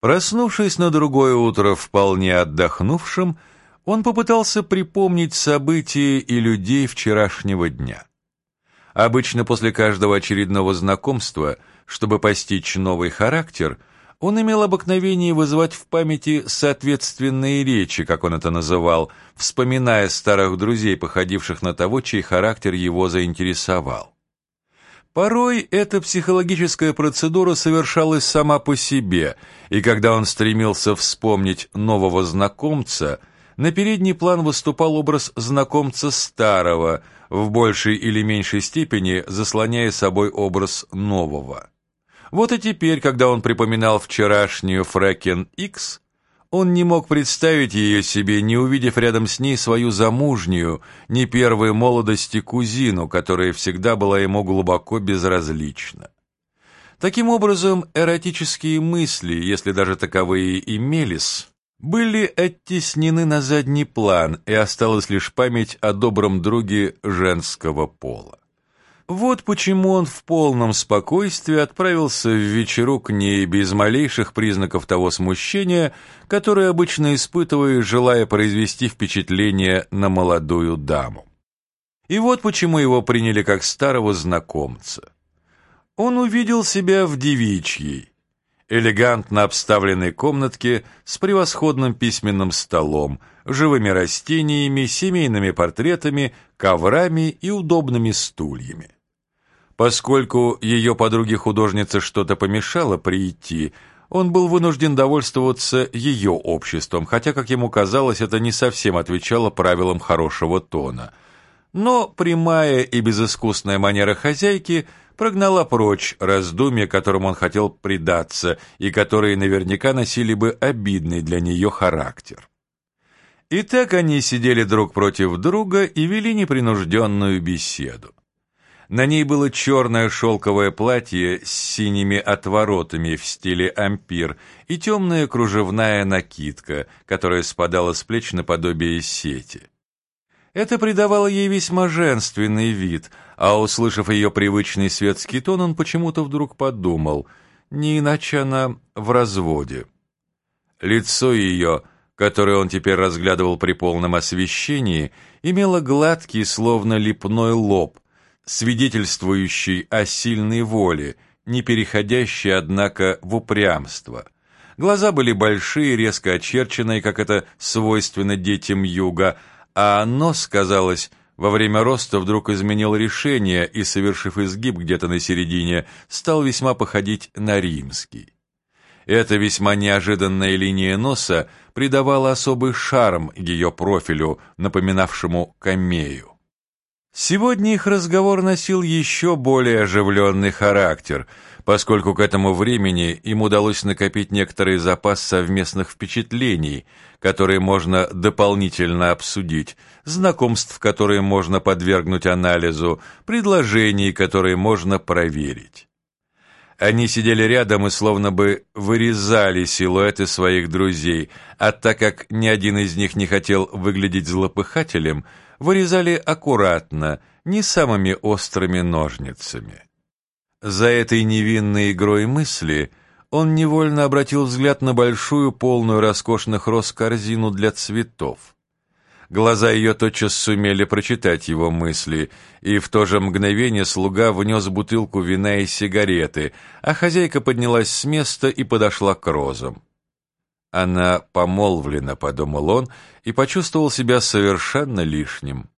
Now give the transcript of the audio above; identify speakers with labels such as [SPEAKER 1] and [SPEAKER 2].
[SPEAKER 1] Проснувшись на другое утро вполне отдохнувшим, он попытался припомнить события и людей вчерашнего дня. Обычно после каждого очередного знакомства, чтобы постичь новый характер, он имел обыкновение вызывать в памяти соответственные речи, как он это называл, вспоминая старых друзей, походивших на того, чей характер его заинтересовал. Порой эта психологическая процедура совершалась сама по себе, и когда он стремился вспомнить нового знакомца, на передний план выступал образ знакомца старого, в большей или меньшей степени заслоняя собой образ нового. Вот и теперь, когда он припоминал вчерашнюю Фрэкен Икс, он не мог представить ее себе, не увидев рядом с ней свою замужнюю, не первой молодости кузину, которая всегда была ему глубоко безразлична. Таким образом, эротические мысли, если даже таковые имелись, были оттеснены на задний план, и осталась лишь память о добром друге женского пола. Вот почему он в полном спокойствии отправился в вечеру к ней без малейших признаков того смущения, которое обычно испытывая, желая произвести впечатление на молодую даму. И вот почему его приняли как старого знакомца. Он увидел себя в девичьей, элегантно обставленной комнатке с превосходным письменным столом, живыми растениями, семейными портретами, коврами и удобными стульями. Поскольку ее подруге-художнице что-то помешало прийти, он был вынужден довольствоваться ее обществом, хотя, как ему казалось, это не совсем отвечало правилам хорошего тона. Но прямая и безыскусная манера хозяйки прогнала прочь раздумья, которым он хотел предаться, и которые наверняка носили бы обидный для нее характер. И так они сидели друг против друга и вели непринужденную беседу. На ней было черное шелковое платье с синими отворотами в стиле ампир и темная кружевная накидка, которая спадала с плеч наподобие сети. Это придавало ей весьма женственный вид, а, услышав ее привычный светский тон, он почему-то вдруг подумал, не иначе она в разводе. Лицо ее, которое он теперь разглядывал при полном освещении, имело гладкий, словно лепной лоб, свидетельствующий о сильной воле, не переходящей, однако, в упрямство. Глаза были большие, резко очерченные, как это свойственно детям юга, а нос, казалось, во время роста вдруг изменил решение и, совершив изгиб где-то на середине, стал весьма походить на римский. Эта весьма неожиданная линия носа придавала особый шарм ее профилю, напоминавшему камею. Сегодня их разговор носил еще более оживленный характер, поскольку к этому времени им удалось накопить некоторый запас совместных впечатлений, которые можно дополнительно обсудить, знакомств, которые можно подвергнуть анализу, предложений, которые можно проверить. Они сидели рядом и словно бы вырезали силуэты своих друзей, а так как ни один из них не хотел выглядеть злопыхателем – вырезали аккуратно, не самыми острыми ножницами. За этой невинной игрой мысли он невольно обратил взгляд на большую, полную роскошных роз корзину для цветов. Глаза ее тотчас сумели прочитать его мысли, и в то же мгновение слуга внес бутылку вина и сигареты, а хозяйка поднялась с места и подошла к розам. Она помолвлена, подумал он, и почувствовал себя совершенно лишним.